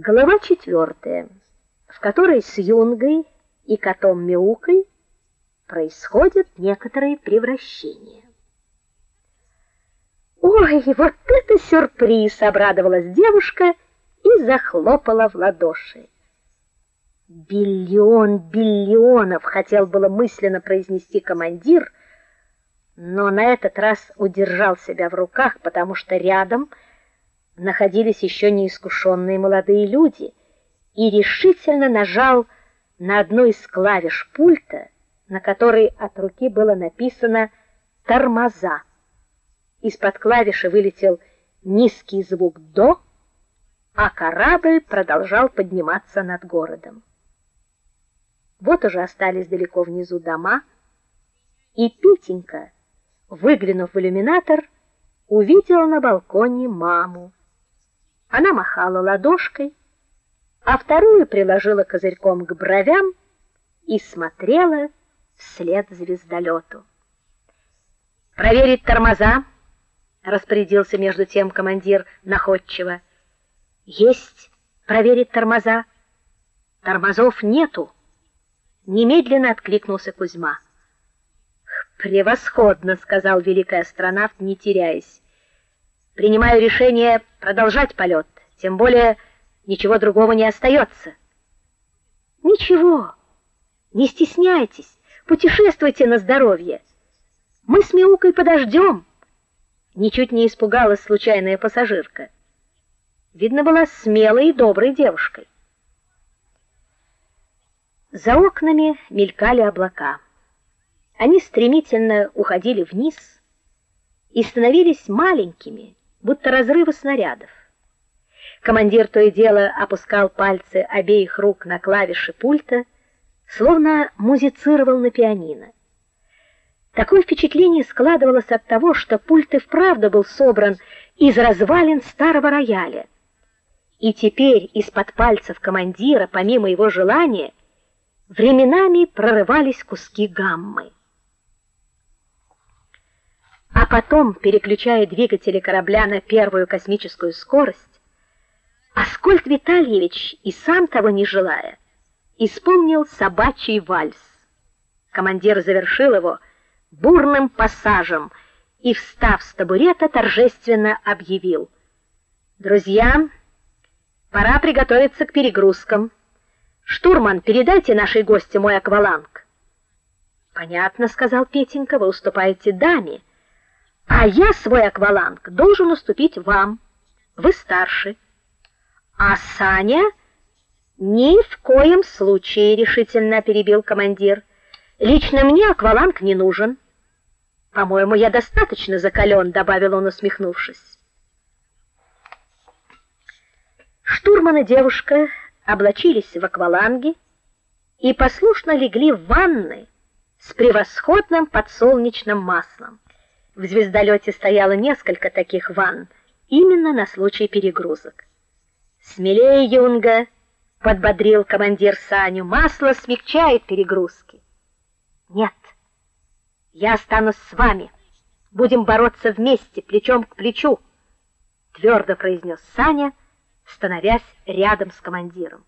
Глава четвертая, в которой с Юнгой и котом Мяукой происходят некоторые превращения. Ой, вот это сюрприз, обрадовалась девушка и захлопала в ладоши. Биллион биллионов хотел было мысленно произнести командир, но на этот раз удержал себя в руках, потому что рядом находились еще неискушенные молодые люди, и решительно нажал на одну из клавиш пульта, на которой от руки было написано тормоза. Из-под клавиши вылетел низкий звук до, а корабль продолжал подниматься над городом. Вот уже остались далеко внизу дома, и Петенька, выглянув в иллюминатор, увидела на балконе маму. Она махала ладошкой, а вторую приложила козырьком к бровям и смотрела вслед звездолету. Проверить тормоза, распорядился между тем командир находчиво. Есть проверить тормоза. Тормозов нету. Немедленно откликнулся Кузьма. Превосходно, сказал великий астронавт, не теряясь. Принимаю решение продолжать полет, тем более ничего другого не остается. Ничего. Не стесняйтесь, путешествуйте на здоровье. Мы с Миукой подождем. Ничуть не испугалась случайная пассажирка. Видно, была смелой и доброй девушкой. За окнами мелькали облака. Они стремительно уходили вниз и становились маленькими, будто разрывы снарядов. Командир то и дело опускал пальцы обеих рук на клавиши пульта, словно музицировал на пианино. Такое впечатление складывалось от того, что пульт и вправду был собран из развалин старого рояля. И теперь из-под пальцев командира, помимо его желания, временами прорывались куски гаммы а потом, переключая двигатели корабля на первую космическую скорость, Аскольд Витальевич и сам того не желая, исполнил собачий вальс. Командир завершил его бурным пассажем и, встав с табурета, торжественно объявил: "Друзья, пора приготовиться к перегрузкам. Штурман, передайте нашей гости мой акваланг". "Понятно", сказал Петенька, "вы уступаете даме". А я свой акваланг должен уступить вам. Вы старше. А Саня ни в коем случае, решительно перебил командир. Лично мне акваланг не нужен. По-моему, я достаточно закален», — добавил он, усмехнувшись. Штурман и девушка облачились в акваланги и послушно легли в ванны с превосходным подсолнечным маслом. В звездолете стояло несколько таких ванн, именно на случай перегрузок. Смелее, Юнга, подбодрил командир Саню. Масло смягчает перегрузки. Нет. Я останусь с вами. Будем бороться вместе, плечом к плечу, твердо произнес Саня, становясь рядом с командиром.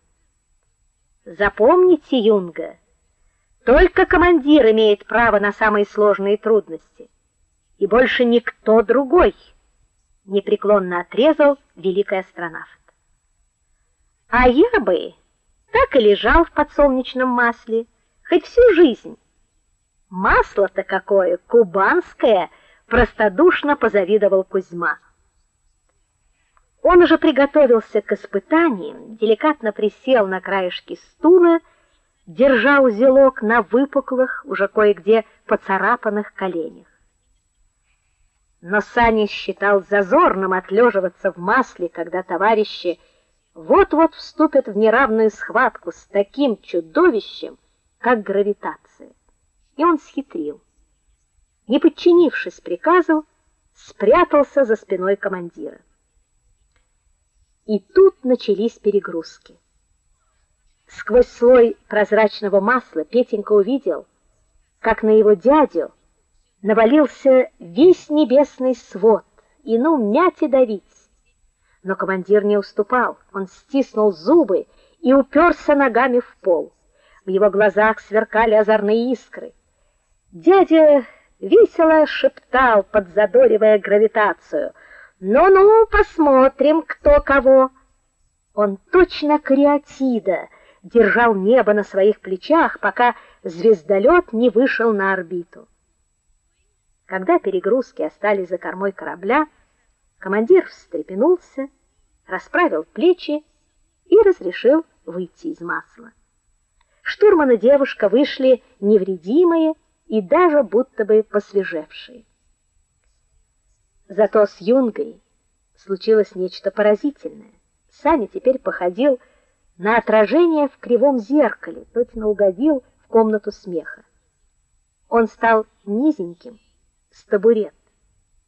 Запомните, Юнга, только командир имеет право на самые сложные трудности и больше никто другой, непреклонно отрезал великий астронавт. А я бы так и лежал в подсолнечном масле хоть всю жизнь. Масло-то какое, кубанское, простодушно позавидовал Кузьма. Он уже приготовился к испытаниям, деликатно присел на краешки стула, держа узелок на выпуклых, уже кое-где поцарапанных коленях но Саня считал зазорным отлеживаться в масле, когда товарищи вот-вот вступят в неравную схватку с таким чудовищем, как гравитация. И он схитрил. Не подчинившись приказу, спрятался за спиной командира. И тут начались перегрузки. Сквозь слой прозрачного масла Петенька увидел, как на его дядю навалился весь небесный свод, и ну мять и давить. Но командир не уступал. Он стиснул зубы и уперся ногами в пол. В его глазах сверкали озорные искры. Дядя весело шептал, подзадоривая гравитацию: "Ну-ну, посмотрим, кто кого". Он точно креатида держал небо на своих плечах, пока звездолет не вышел на орбиту. Когда перегрузки остались за кормой корабля, командир встрепенулся, расправил плечи и разрешил выйти из масла. Штурман и девушка вышли невредимые и даже будто бы посвежевшие. Зато с Юнгой случилось нечто поразительное. Саня теперь походил на отражение в кривом зеркале, точно угодил в комнату смеха. Он стал низеньким, с табурет,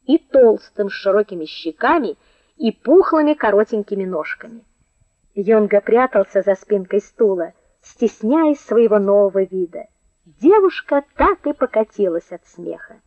и толстым с широкими щеками и пухлыми коротенькими ножками. Юнга прятался за спинкой стула, стесняясь своего нового вида. Девушка так и покатилась от смеха.